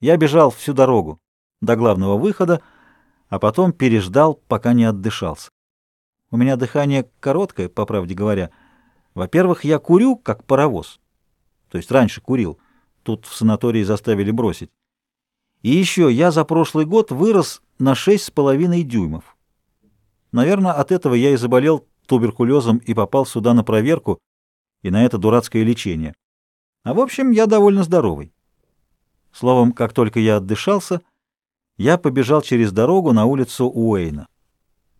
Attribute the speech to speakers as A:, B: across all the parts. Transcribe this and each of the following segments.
A: Я бежал всю дорогу до главного выхода, а потом переждал, пока не отдышался. У меня дыхание короткое, по правде говоря. Во-первых, я курю, как паровоз. То есть раньше курил. Тут в санатории заставили бросить. И еще я за прошлый год вырос на шесть с половиной дюймов. Наверное, от этого я и заболел туберкулезом и попал сюда на проверку и на это дурацкое лечение. А в общем, я довольно здоровый. Словом, как только я отдышался, я побежал через дорогу на улицу Уэйна.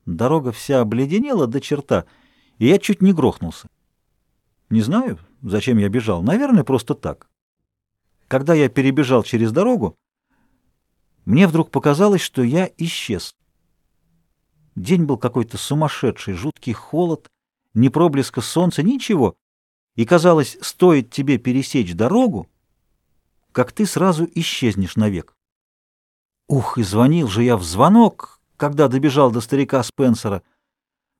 A: Дорога вся обледенела до черта, и я чуть не грохнулся. Не знаю, зачем я бежал. Наверное, просто так. Когда я перебежал через дорогу, мне вдруг показалось, что я исчез. День был какой-то сумасшедший, жуткий холод, ни проблеска солнца, ничего. И казалось, стоит тебе пересечь дорогу, как ты сразу исчезнешь навек. Ух, и звонил же я в звонок, когда добежал до старика Спенсера.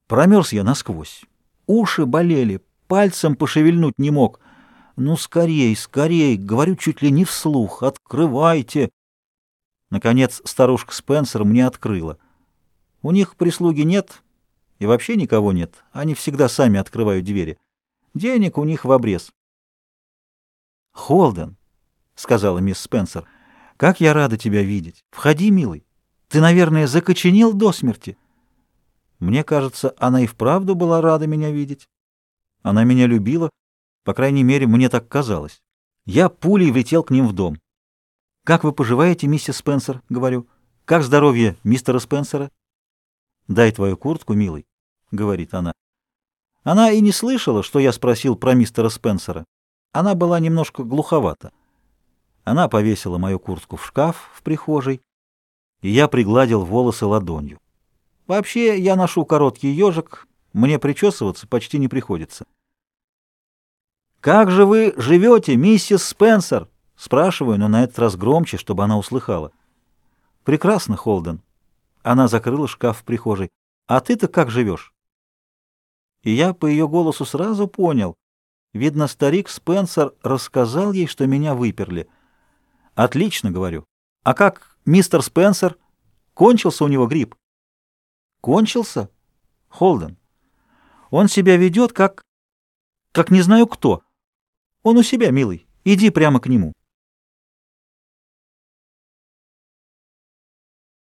A: Промерз я насквозь. Уши болели, пальцем пошевельнуть не мог. Ну, скорей, скорей, говорю чуть ли не вслух, открывайте. Наконец старушка Спенсер мне открыла. У них прислуги нет и вообще никого нет. Они всегда сами открывают двери. Денег у них в обрез. «Холден», — сказала мисс Спенсер, — «как я рада тебя видеть. Входи, милый. Ты, наверное, закоченел до смерти». Мне кажется, она и вправду была рада меня видеть. Она меня любила, по крайней мере, мне так казалось. Я пулей влетел к ним в дом. «Как вы поживаете, миссис Спенсер?» — говорю. «Как здоровье мистера Спенсера?» «Дай твою куртку, милый», — говорит она. Она и не слышала, что я спросил про мистера Спенсера. Она была немножко глуховата. Она повесила мою куртку в шкаф в прихожей, и я пригладил волосы ладонью. Вообще, я ношу короткий ежик, мне причесываться почти не приходится. «Как же вы живете, миссис Спенсер?» Спрашиваю, но на этот раз громче, чтобы она услыхала. «Прекрасно, Холден». Она закрыла шкаф в прихожей. «А ты-то как живешь?» И я по ее голосу сразу понял. Видно, старик Спенсер рассказал ей, что меня выперли. «Отлично», — говорю. «А как мистер Спенсер? Кончился у него грипп?» «Кончился?» «Холден. Он себя ведет как... как не знаю кто. Он у себя, милый. Иди прямо к нему».